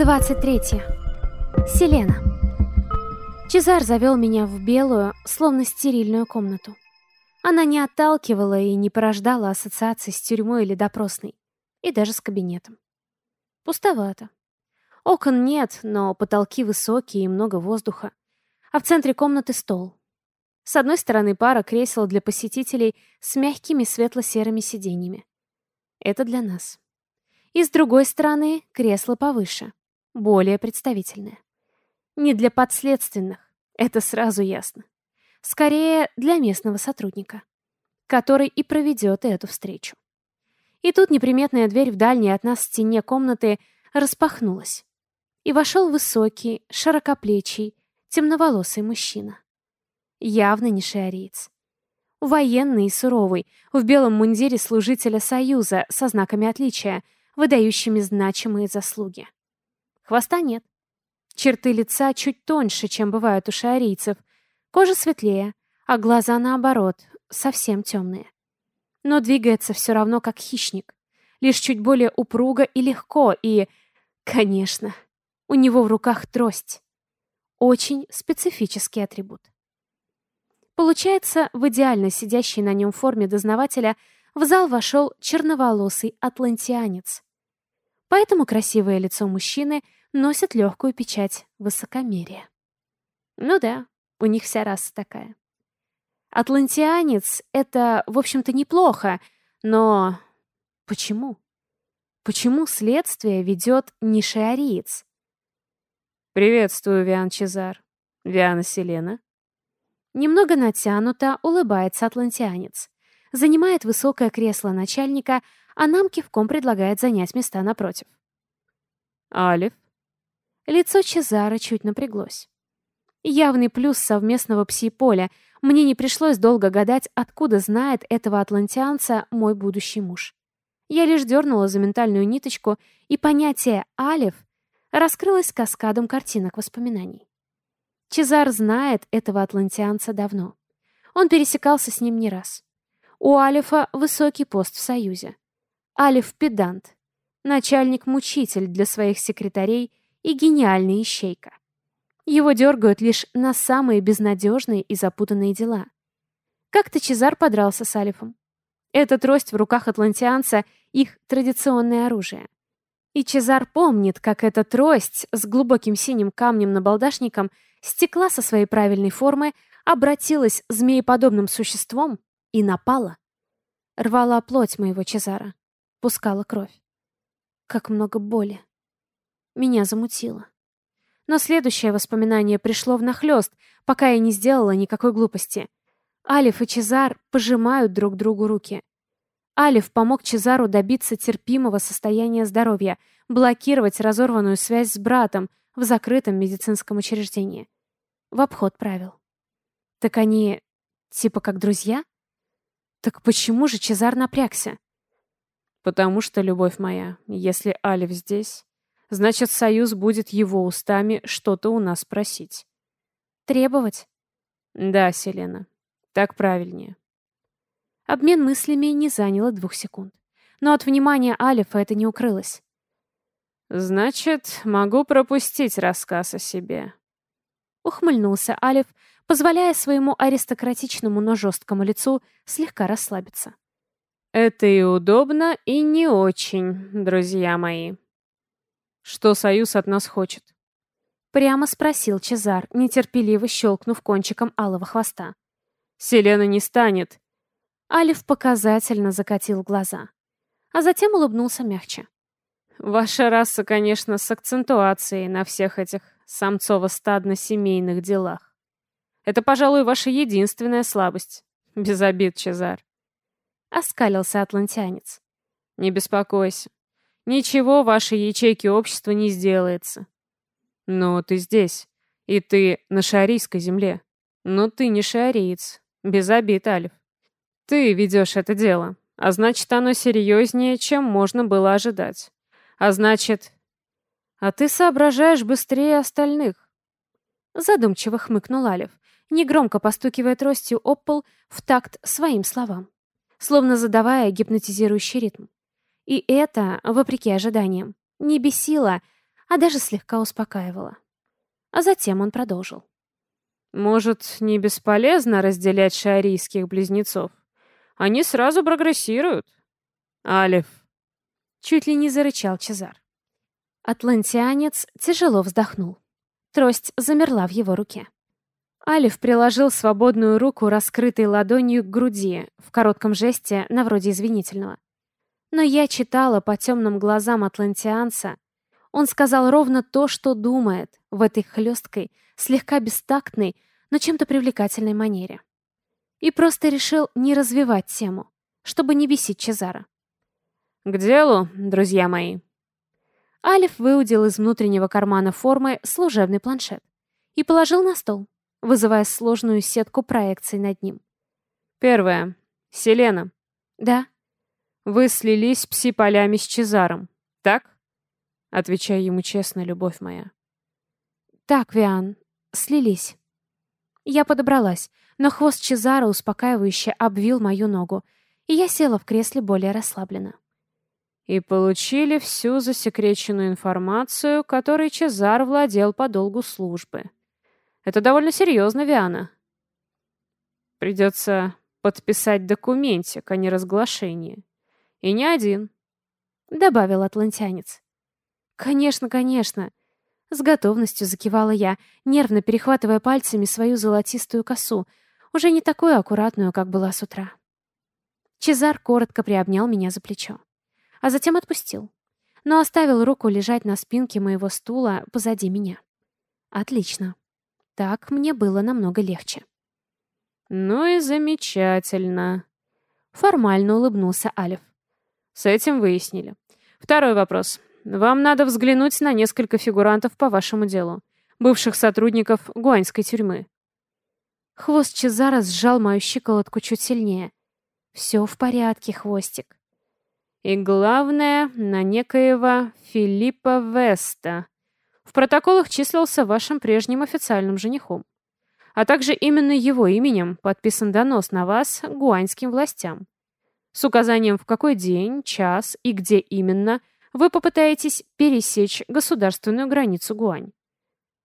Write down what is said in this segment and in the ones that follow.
23. Селена. Чезар завел меня в белую, словно стерильную комнату. Она не отталкивала и не порождала ассоциаций с тюрьмой или допросной, и даже с кабинетом. Пустовато. Окон нет, но потолки высокие и много воздуха. А в центре комнаты стол. С одной стороны пара кресел для посетителей с мягкими светло-серыми сиденьями. Это для нас. И с другой стороны кресло повыше более представительная. Не для подследственных, это сразу ясно. Скорее, для местного сотрудника, который и проведет эту встречу. И тут неприметная дверь в дальней от нас стене комнаты распахнулась. И вошел высокий, широкоплечий, темноволосый мужчина. Явно не шиариец. Военный и суровый, в белом мундире служителя Союза со знаками отличия, выдающими значимые заслуги. Хвоста нет. Черты лица чуть тоньше, чем бывают у шиарийцев. Кожа светлее, а глаза, наоборот, совсем темные. Но двигается все равно как хищник. Лишь чуть более упруго и легко, и... Конечно, у него в руках трость. Очень специфический атрибут. Получается, в идеально сидящей на нем форме дознавателя в зал вошел черноволосый атлантианец. Поэтому красивое лицо мужчины — носят легкую печать высокомерия. Ну да, у них вся раса такая. Атлантианец — это, в общем-то, неплохо, но почему? Почему следствие ведет не шиариец? «Приветствую, Виан Чезар. Виана Селена». Немного натянуто улыбается атлантианец. Занимает высокое кресло начальника, а нам кивком предлагает занять места напротив. «Алиф, Лицо Чезара чуть напряглось. Явный плюс совместного пси-поля. Мне не пришлось долго гадать, откуда знает этого атлантианца мой будущий муж. Я лишь дернула за ментальную ниточку, и понятие «алев» раскрылось каскадом картинок воспоминаний. Чезар знает этого атлантианца давно. Он пересекался с ним не раз. У Алифа высокий пост в Союзе. Алиф — педант, начальник-мучитель для своих секретарей и гениальный ищейка. Его дергают лишь на самые безнадежные и запутанные дела. Как-то Чезар подрался с Алифом. Эта трость в руках атлантианца — их традиционное оружие. И Чезар помнит, как эта трость с глубоким синим камнем-набалдашником стекла со своей правильной формы, обратилась змееподобным существом и напала. Рвала плоть моего Чезара, пускала кровь. Как много боли. Меня замутило. Но следующее воспоминание пришло внахлёст, пока я не сделала никакой глупости. Алиф и Чезар пожимают друг другу руки. Алиф помог Чезару добиться терпимого состояния здоровья, блокировать разорванную связь с братом в закрытом медицинском учреждении. В обход правил. Так они типа как друзья? Так почему же Чезар напрягся? Потому что, любовь моя, если Алиф здесь, Значит, Союз будет его устами что-то у нас просить. Требовать? Да, Селена. Так правильнее. Обмен мыслями не заняло двух секунд. Но от внимания Алифа это не укрылось. «Значит, могу пропустить рассказ о себе». Ухмыльнулся Алиф, позволяя своему аристократичному, но жесткому лицу слегка расслабиться. «Это и удобно, и не очень, друзья мои». Что Союз от нас хочет? Прямо спросил Чезар, нетерпеливо щелкнув кончиком алого хвоста. Селена не станет. Алиф показательно закатил глаза, а затем улыбнулся мягче. Ваша раса, конечно, с акцентуацией на всех этих самцово-стадно-семейных делах. Это, пожалуй, ваша единственная слабость. Без обид, Чезар. Оскалился атлантянец. Не беспокойся. Ничего вашей ячейки общества не сделается. Но ты здесь, и ты на шарийской земле. Но ты не шариец. Без обид, Алиф. Ты ведешь это дело, а значит, оно серьезнее, чем можно было ожидать. А значит... А ты соображаешь быстрее остальных. Задумчиво хмыкнул Алиф, негромко постукивая тростью об пол в такт своим словам, словно задавая гипнотизирующий ритм. И это, вопреки ожиданиям, не бесило, а даже слегка успокаивала. А затем он продолжил. «Может, не бесполезно разделять шиарийских близнецов? Они сразу прогрессируют. Алиф». Чуть ли не зарычал Чезар. Атлантианец тяжело вздохнул. Трость замерла в его руке. Алиф приложил свободную руку, раскрытой ладонью к груди, в коротком жесте, на вроде извинительного. Но я читала по темным глазам атлантианца. Он сказал ровно то, что думает, в этой хлесткой, слегка бестактной, но чем-то привлекательной манере. И просто решил не развивать тему, чтобы не бесить Чезара. «К делу, друзья мои». Алиф выудил из внутреннего кармана формы служебный планшет и положил на стол, вызывая сложную сетку проекций над ним. Первое. Селена. Да. Вы слились пси-полями с Чезаром, так? Отвечаю ему честно, любовь моя. Так, Виан, слились. Я подобралась, но хвост Чезара успокаивающе обвил мою ногу, и я села в кресле более расслабленно. И получили всю засекреченную информацию, которой Чезар владел по долгу службы. Это довольно серьезно, Виана. Придется подписать документик о неразглашении. И не один, — добавил атлантянец. «Конечно, конечно!» С готовностью закивала я, нервно перехватывая пальцами свою золотистую косу, уже не такую аккуратную, как была с утра. Чезар коротко приобнял меня за плечо, а затем отпустил, но оставил руку лежать на спинке моего стула позади меня. Отлично. Так мне было намного легче. «Ну и замечательно», — формально улыбнулся Алиф. «С этим выяснили. Второй вопрос. Вам надо взглянуть на несколько фигурантов по вашему делу, бывших сотрудников гуаньской тюрьмы». Хвост Чезара сжал мою щиколотку чуть сильнее. «Все в порядке, хвостик». «И главное, на некоего Филиппа Веста», в протоколах числился вашим прежним официальным женихом. А также именно его именем подписан донос на вас гуаньским властям. С указанием, в какой день, час и где именно вы попытаетесь пересечь государственную границу Гуань.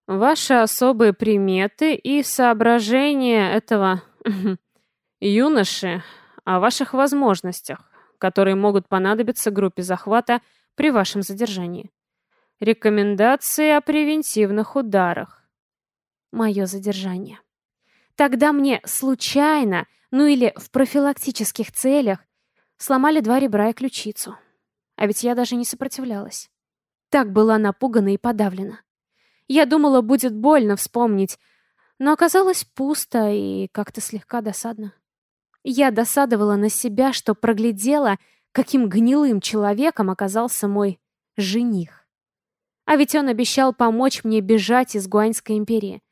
Ваши особые приметы и соображения этого юноши о ваших возможностях, которые могут понадобиться группе захвата при вашем задержании. Рекомендации о превентивных ударах. Мое задержание. Тогда мне случайно, ну или в профилактических целях, сломали два ребра и ключицу. А ведь я даже не сопротивлялась. Так была напугана и подавлена. Я думала, будет больно вспомнить, но оказалось пусто и как-то слегка досадно. Я досадовала на себя, что проглядела, каким гнилым человеком оказался мой жених. А ведь он обещал помочь мне бежать из Гуаньской империи.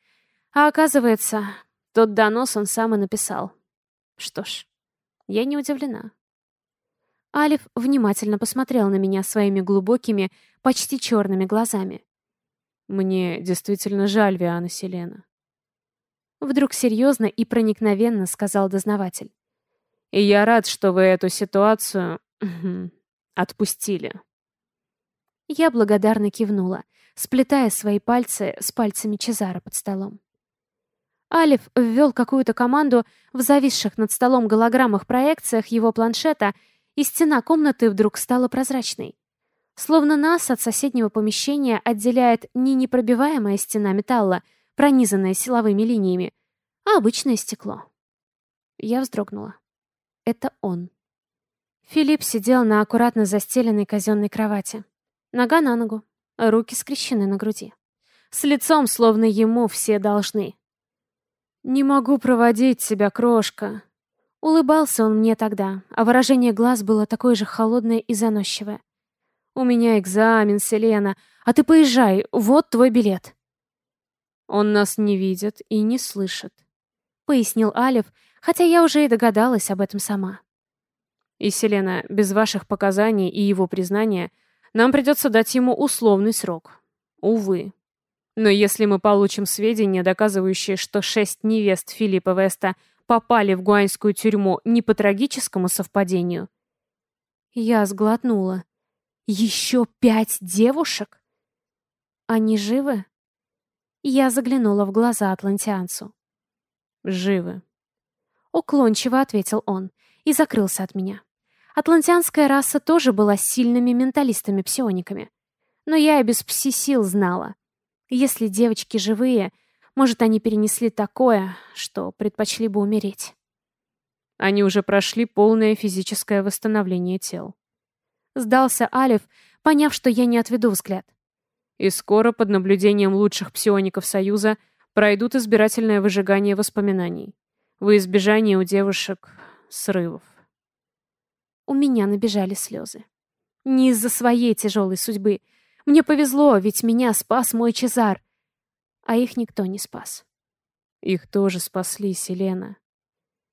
А оказывается, тот донос он сам и написал. Что ж, я не удивлена. Алиф внимательно посмотрел на меня своими глубокими, почти черными глазами. «Мне действительно жаль Виана Селена». Вдруг серьезно и проникновенно сказал дознаватель. «И я рад, что вы эту ситуацию отпустили». Я благодарно кивнула, сплетая свои пальцы с пальцами Чезара под столом. Алиф ввел какую-то команду в зависших над столом голограммах проекциях его планшета, и стена комнаты вдруг стала прозрачной. Словно нас от соседнего помещения отделяет не непробиваемая стена металла, пронизанная силовыми линиями, а обычное стекло. Я вздрогнула. Это он. Филипп сидел на аккуратно застеленной казенной кровати. Нога на ногу, руки скрещены на груди. С лицом, словно ему все должны. «Не могу проводить себя, крошка». Улыбался он мне тогда, а выражение глаз было такое же холодное и заносчивое. «У меня экзамен, Селена, а ты поезжай, вот твой билет». «Он нас не видит и не слышит», — пояснил Алев, хотя я уже и догадалась об этом сама. «И, Селена, без ваших показаний и его признания — нам придется дать ему условный срок. Увы. Но если мы получим сведения, доказывающие, что шесть невест Филиппа Веста попали в гуаньскую тюрьму не по трагическому совпадению... Я сглотнула. Еще пять девушек? они живы?» Я заглянула в глаза атлантианцу. «Живы», — уклончиво ответил он и закрылся от меня. Атлантианская раса тоже была сильными менталистами-псиониками. Но я и без пси-сил знала. Если девочки живые, может, они перенесли такое, что предпочли бы умереть. Они уже прошли полное физическое восстановление тел. Сдался Алиф, поняв, что я не отведу взгляд. И скоро под наблюдением лучших псиоников Союза пройдут избирательное выжигание воспоминаний. Во избежание у девушек срывов. У меня набежали слезы. Не из-за своей тяжелой судьбы. Мне повезло, ведь меня спас мой Чезар. А их никто не спас. Их тоже спасли, Селена.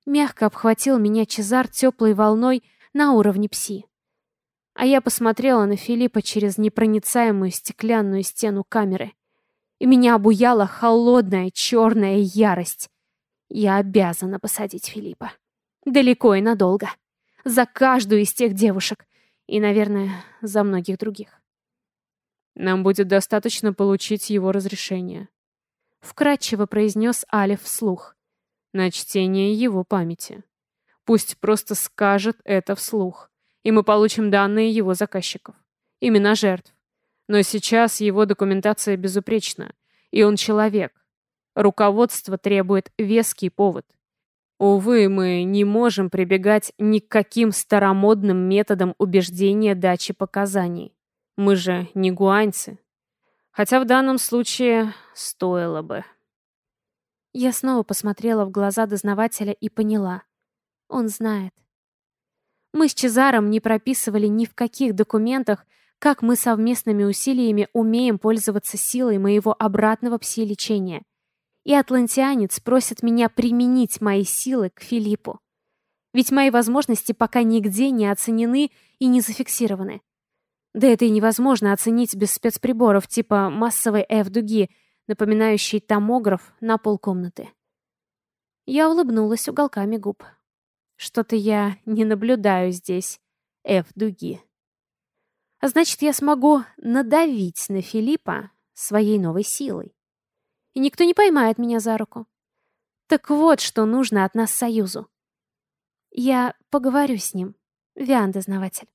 Мягко обхватил меня Чезар теплой волной на уровне пси. А я посмотрела на Филиппа через непроницаемую стеклянную стену камеры. И меня обуяла холодная черная ярость. Я обязана посадить Филиппа. Далеко и надолго. За каждую из тех девушек. И, наверное, за многих других. Нам будет достаточно получить его разрешение. Вкратчиво произнес Алиф вслух. На чтение его памяти. Пусть просто скажет это вслух и мы получим данные его заказчиков. Имена жертв. Но сейчас его документация безупречна, и он человек. Руководство требует веский повод. Увы, мы не можем прибегать ни к каким старомодным методам убеждения дачи показаний. Мы же не гуаньцы. Хотя в данном случае стоило бы. Я снова посмотрела в глаза дознавателя и поняла. Он знает. Мы с Чезаром не прописывали ни в каких документах, как мы совместными усилиями умеем пользоваться силой моего обратного пси-лечения. И атлантианец просит меня применить мои силы к Филиппу. Ведь мои возможности пока нигде не оценены и не зафиксированы. Да это и невозможно оценить без спецприборов типа массовой F-дуги, напоминающей томограф на полкомнаты. Я улыбнулась уголками губ. Что-то я не наблюдаю здесь F-дуги. А значит, я смогу надавить на Филиппа своей новой силой. И никто не поймает меня за руку. Так вот, что нужно от нас союзу. Я поговорю с ним, Виан-дознаватель.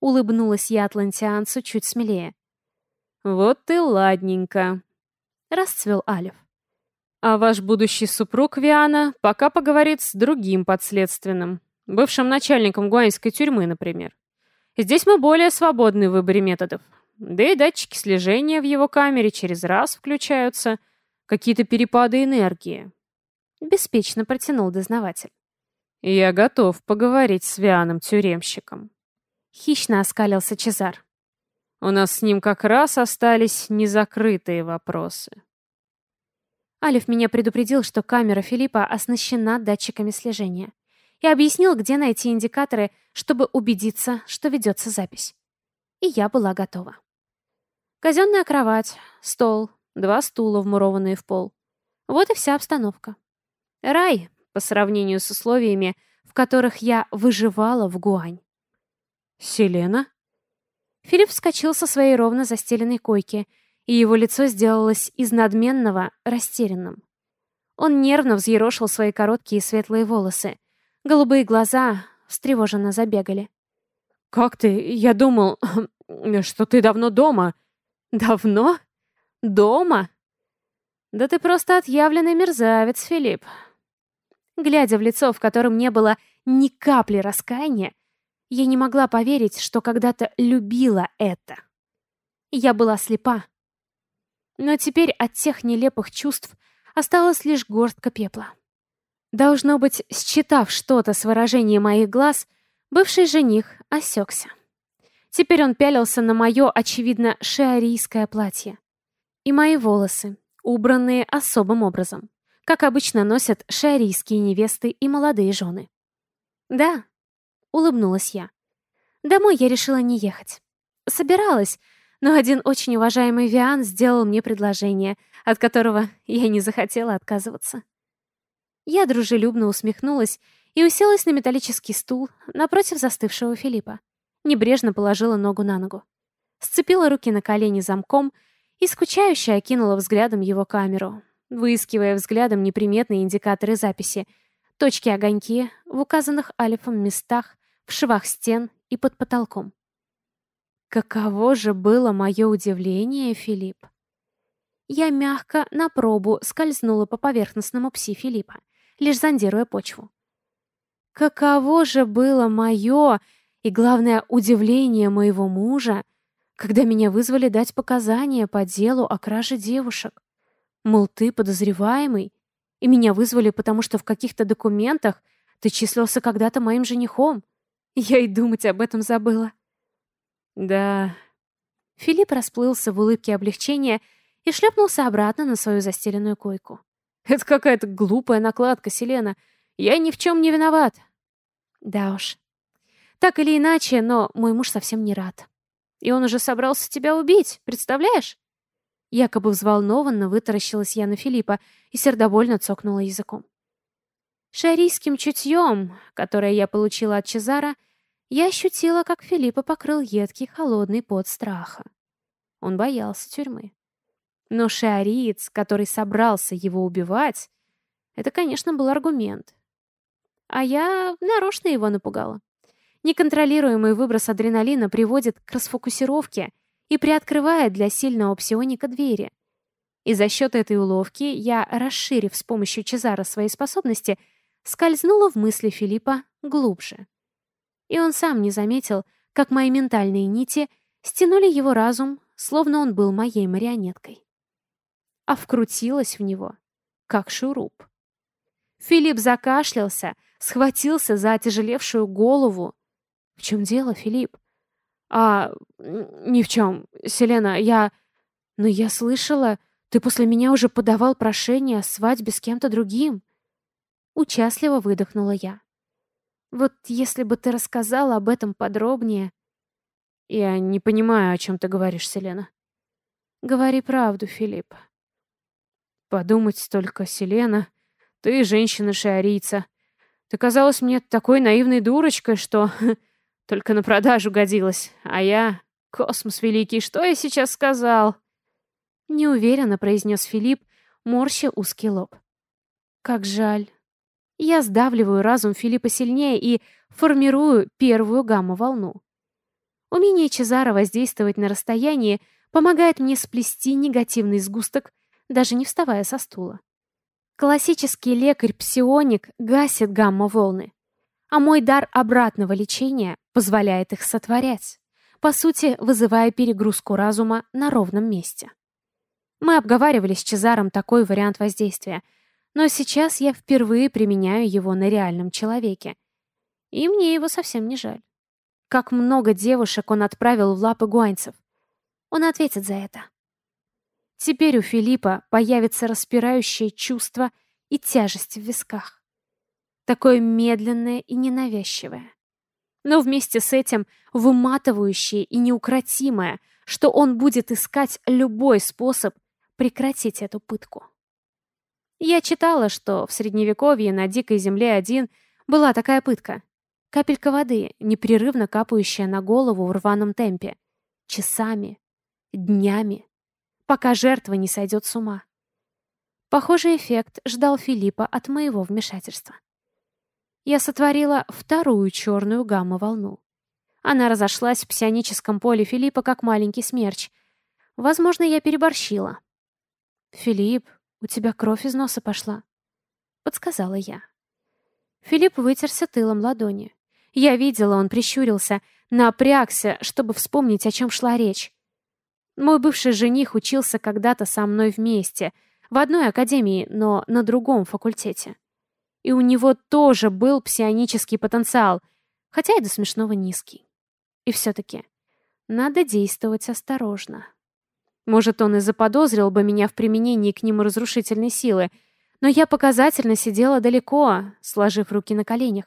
Улыбнулась я атлантианцу чуть смелее. «Вот ты ладненько», — расцвел Алиф. А ваш будущий супруг Виана пока поговорит с другим подследственным, бывшим начальником гуаньской тюрьмы, например. Здесь мы более свободны в выборе методов. Да и датчики слежения в его камере через раз включаются. Какие-то перепады энергии. Беспечно протянул дознаватель. Я готов поговорить с Вианом-тюремщиком. Хищно оскалился Чезар. У нас с ним как раз остались незакрытые вопросы. Алиф меня предупредил, что камера Филиппа оснащена датчиками слежения. И объяснил, где найти индикаторы, чтобы убедиться, что ведется запись. И я была готова. Казенная кровать, стол, два стула, вмурованные в пол. Вот и вся обстановка. Рай, по сравнению с условиями, в которых я выживала в Гуань. «Селена?» Филипп вскочил со своей ровно застеленной койки и его лицо сделалось из надменного растерянным. Он нервно взъерошил свои короткие светлые волосы. Голубые глаза встревоженно забегали. «Как ты? Я думал, что ты давно дома». «Давно? Дома?» «Да ты просто отъявленный мерзавец, Филипп». Глядя в лицо, в котором не было ни капли раскаяния, я не могла поверить, что когда-то любила это. Я была слепа, но теперь от тех нелепых чувств осталась лишь горстка пепла. Должно быть, считав что-то с выражением моих глаз, бывший жених осекся. Теперь он пялился на мое, очевидно, шиарийское платье. И мои волосы, убранные особым образом, как обычно носят шиарийские невесты и молодые жены. «Да», — улыбнулась я. «Домой я решила не ехать. Собиралась, но один очень уважаемый Виан сделал мне предложение, от которого я не захотела отказываться. Я дружелюбно усмехнулась и уселась на металлический стул напротив застывшего Филиппа. Небрежно положила ногу на ногу. Сцепила руки на колени замком и скучающе окинула взглядом его камеру, выискивая взглядом неприметные индикаторы записи, точки-огоньки в указанных алифом местах, в швах стен и под потолком. Каково же было мое удивление, Филипп. Я мягко на пробу скользнула по поверхностному пси Филиппа, лишь зондируя почву. Каково же было мое и, главное, удивление моего мужа, когда меня вызвали дать показания по делу о краже девушек. Мол, ты подозреваемый, и меня вызвали, потому что в каких-то документах ты числился когда-то моим женихом. Я и думать об этом забыла. Да. Филипп расплылся в улыбке облегчения и шлепнулся обратно на свою застеленную койку. Это какая-то глупая накладка, Селена. Я ни в чем не виноват. Да уж. Так или иначе, но мой муж совсем не рад. И он уже собрался тебя убить, представляешь? Якобы взволнованно вытаращилась я на Филиппа и сердобольно цокнула языком. Шарийским чутьем, которое я получила от Чезара, я ощутила, как Филиппа покрыл едкий холодный пот страха. Он боялся тюрьмы. Но шиариец, который собрался его убивать, это, конечно, был аргумент. А я нарочно его напугала. Неконтролируемый выброс адреналина приводит к расфокусировке и приоткрывает для сильного псионика двери. И за счет этой уловки я, расширив с помощью Чезара свои способности, скользнула в мысли Филиппа глубже. И он сам не заметил, как мои ментальные нити стянули его разум, словно он был моей марионеткой. А вкрутилась в него, как шуруп. Филипп закашлялся, схватился за отяжелевшую голову. «В чем дело, Филипп?» «А, ни в чем. Селена, я... Но я слышала, ты после меня уже подавал прошение о свадьбе с кем-то другим». Участливо выдохнула я. «Вот если бы ты рассказала об этом подробнее...» «Я не понимаю, о чем ты говоришь, Селена». «Говори правду, Филипп». «Подумать только, Селена, ты женщина-шиарийца. Ты казалась мне такой наивной дурочкой, что только на продажу годилась. А я... Космос великий, что я сейчас сказал?» Неуверенно произнес Филипп, морща узкий лоб. «Как жаль». Я сдавливаю разум Филиппа сильнее и формирую первую гамма-волну. Умение Чезара воздействовать на расстоянии помогает мне сплести негативный сгусток, даже не вставая со стула. Классический лекарь-псионик гасит гамма-волны, а мой дар обратного лечения позволяет их сотворять, по сути, вызывая перегрузку разума на ровном месте. Мы обговаривали с Чезаром такой вариант воздействия, но сейчас я впервые применяю его на реальном человеке, и мне его совсем не жаль. Как много девушек он отправил в лапы гуанцев. Он ответит за это. Теперь у Филиппа появится распирающее чувство и тяжесть в висках. Такое медленное и ненавязчивое. Но вместе с этим выматывающее и неукротимое, что он будет искать любой способ прекратить эту пытку. Я читала, что в Средневековье на Дикой Земле один была такая пытка. Капелька воды, непрерывно капающая на голову в рваном темпе. Часами, днями пока жертва не сойдет с ума. Похожий эффект ждал Филиппа от моего вмешательства. Я сотворила вторую черную гамма-волну. Она разошлась в псионическом поле Филиппа, как маленький смерч. Возможно, я переборщила. «Филипп, у тебя кровь из носа пошла», — подсказала я. Филипп вытерся тылом ладони. Я видела, он прищурился, напрягся, чтобы вспомнить, о чем шла речь. Мой бывший жених учился когда-то со мной вместе, в одной академии, но на другом факультете. И у него тоже был псионический потенциал, хотя и до смешного низкий. И все-таки надо действовать осторожно. Может, он и заподозрил бы меня в применении к нему разрушительной силы, но я показательно сидела далеко, сложив руки на коленях.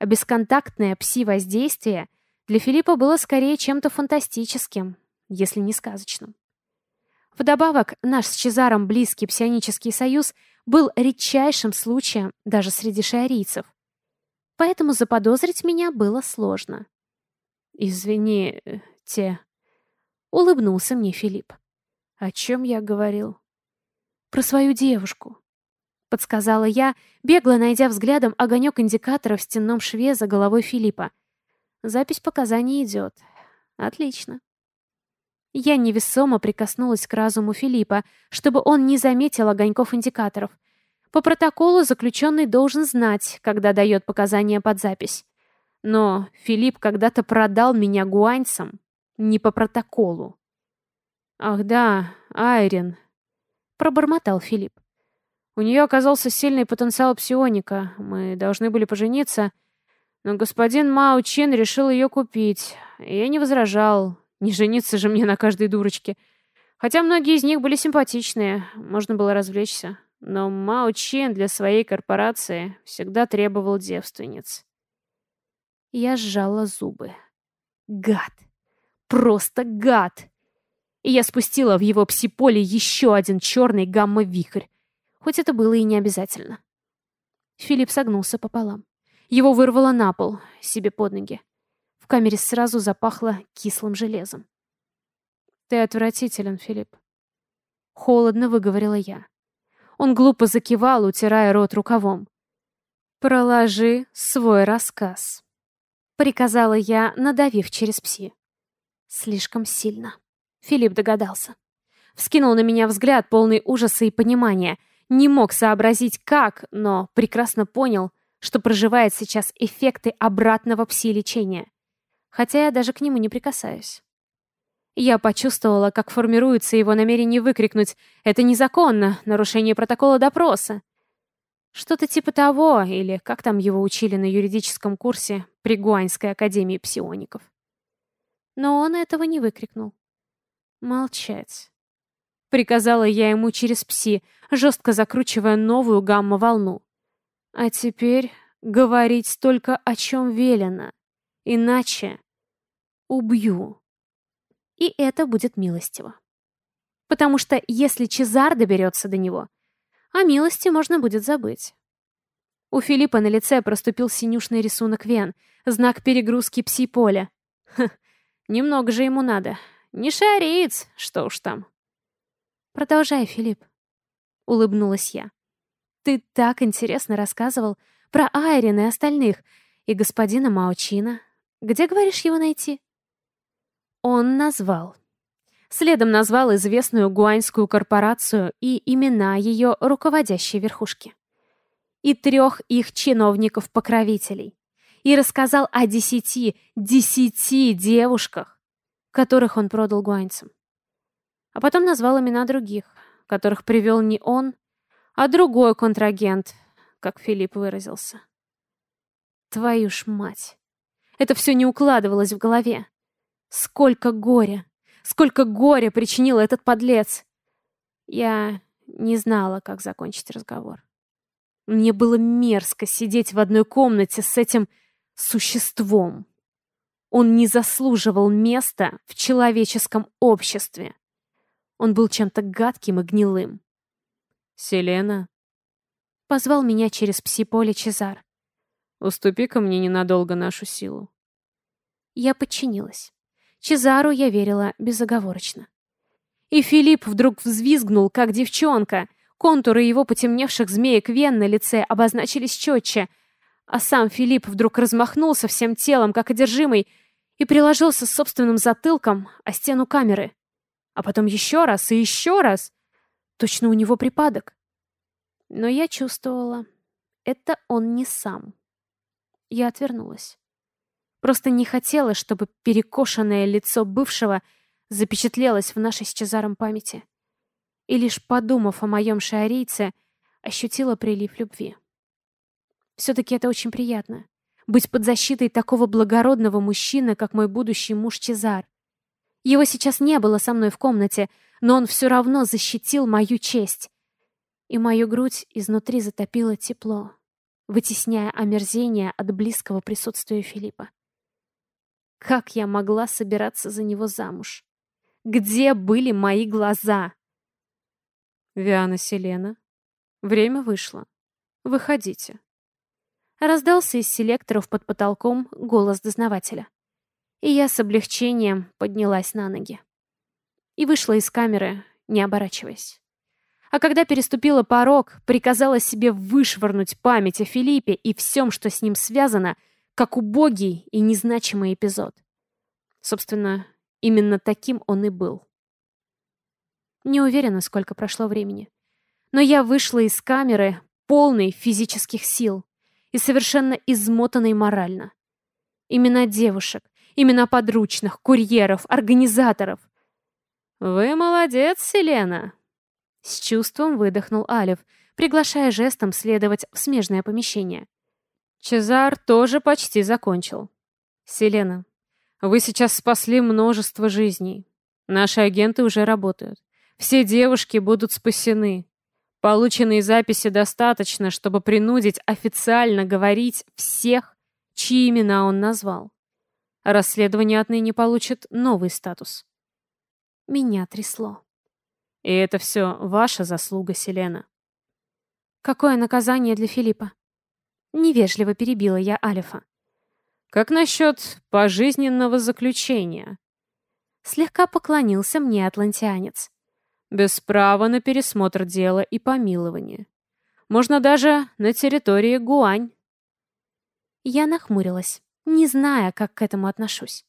А бесконтактное пси-воздействие для Филиппа было скорее чем-то фантастическим, если не сказочным. Вдобавок, наш с Чезаром близкий псионический союз был редчайшим случаем даже среди шиарийцев. Поэтому заподозрить меня было сложно. «Извини, те...» — улыбнулся мне Филипп. О чем я говорил? Про свою девушку. Подсказала я, бегло найдя взглядом огонек индикатора в стенном шве за головой Филиппа. Запись показаний идет. Отлично. Я невесомо прикоснулась к разуму Филиппа, чтобы он не заметил огоньков индикаторов. По протоколу заключенный должен знать, когда дает показания под запись. Но Филипп когда-то продал меня гуаньцам не по протоколу. «Ах да, Айрин», — пробормотал Филипп. «У нее оказался сильный потенциал псионика. Мы должны были пожениться, но господин Мао Чин решил ее купить. Я не возражал, не жениться же мне на каждой дурочке. Хотя многие из них были симпатичные, можно было развлечься. Но Мао Чен для своей корпорации всегда требовал девственниц. Я сжала зубы. Гад! Просто гад! И я спустила в его псиполе еще один черный гамма-вихрь. Хоть это было и не обязательно. Филипп согнулся пополам. Его вырвало на пол, себе под ноги камере сразу запахло кислым железом. «Ты отвратителен, Филипп». Холодно выговорила я. Он глупо закивал, утирая рот рукавом. «Проложи свой рассказ», — приказала я, надавив через пси. Слишком сильно. Филипп догадался. Вскинул на меня взгляд, полный ужаса и понимания. Не мог сообразить, как, но прекрасно понял, что проживает сейчас эффекты обратного пси-лечения хотя я даже к нему не прикасаюсь. Я почувствовала, как формируется его намерение выкрикнуть «Это незаконно! Нарушение протокола допроса!» Что-то типа того, или как там его учили на юридическом курсе при Гуаньской академии псиоников. Но он этого не выкрикнул. «Молчать!» Приказала я ему через пси, жестко закручивая новую гамма-волну. А теперь говорить только о чем велено. Иначе убью. И это будет милостиво. Потому что если Чезар доберется до него, о милости можно будет забыть. У Филиппа на лице проступил синюшный рисунок вен, знак перегрузки пси-поля. Немного же ему надо. Не шариец, что уж там. Продолжай, Филипп. Улыбнулась я. Ты так интересно рассказывал про Айрин и остальных, и господина Маучина, где, говоришь, его найти? Он назвал. Следом назвал известную гуаньскую корпорацию и имена ее руководящей верхушки. И трех их чиновников-покровителей. И рассказал о десяти, десяти девушках, которых он продал гуаньцам. А потом назвал имена других, которых привел не он, а другой контрагент, как Филипп выразился. Твою ж мать! Это все не укладывалось в голове. Сколько горя! Сколько горя причинил этот подлец! Я не знала, как закончить разговор. Мне было мерзко сидеть в одной комнате с этим существом. Он не заслуживал места в человеческом обществе. Он был чем-то гадким и гнилым. «Селена?» Позвал меня через пси-поле Чезар. «Уступи-ка мне ненадолго нашу силу». Я подчинилась. Чезару я верила безоговорочно. И Филипп вдруг взвизгнул, как девчонка. Контуры его потемневших змеек вен на лице обозначились четче. А сам Филипп вдруг размахнулся всем телом, как одержимый, и приложился собственным затылком о стену камеры. А потом еще раз и еще раз. Точно у него припадок. Но я чувствовала, это он не сам. Я отвернулась. Просто не хотела, чтобы перекошенное лицо бывшего запечатлелось в нашей с Чезаром памяти. И лишь подумав о моем шиарийце, ощутила прилив любви. Все-таки это очень приятно. Быть под защитой такого благородного мужчины, как мой будущий муж Чезар. Его сейчас не было со мной в комнате, но он все равно защитил мою честь. И мою грудь изнутри затопило тепло, вытесняя омерзение от близкого присутствия Филиппа. Как я могла собираться за него замуж? Где были мои глаза? Виана Селена, время вышло. Выходите. Раздался из селекторов под потолком голос дознавателя. И я с облегчением поднялась на ноги. И вышла из камеры, не оборачиваясь. А когда переступила порог, приказала себе вышвырнуть память о Филиппе и всем, что с ним связано, как убогий и незначимый эпизод. Собственно, именно таким он и был. Не уверена, сколько прошло времени. Но я вышла из камеры, полной физических сил и совершенно измотанной морально. Имена девушек, имена подручных, курьеров, организаторов. «Вы молодец, Селена!» С чувством выдохнул Алев, приглашая жестом следовать в смежное помещение. Чезар тоже почти закончил. «Селена, вы сейчас спасли множество жизней. Наши агенты уже работают. Все девушки будут спасены. Полученные записи достаточно, чтобы принудить официально говорить всех, чьи имена он назвал. Расследование отныне получит новый статус. Меня трясло. И это все ваша заслуга, Селена. Какое наказание для Филиппа? Невежливо перебила я Алифа. Как насчет пожизненного заключения? Слегка поклонился мне атлантианец без права на пересмотр дела и помилование. Можно даже на территории Гуань. Я нахмурилась, не зная, как к этому отношусь.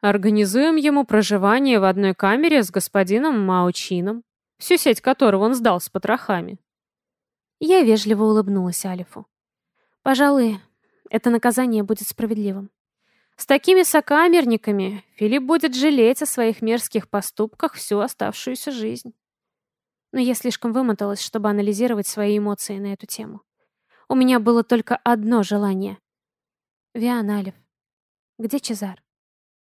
Организуем ему проживание в одной камере с господином Маучином, всю сеть которого он сдал с потрохами. Я вежливо улыбнулась Алифу. Пожалуй, это наказание будет справедливым. С такими сокамерниками Филипп будет жалеть о своих мерзких поступках всю оставшуюся жизнь. Но я слишком вымоталась, чтобы анализировать свои эмоции на эту тему. У меня было только одно желание. Вианалев, где Чезар?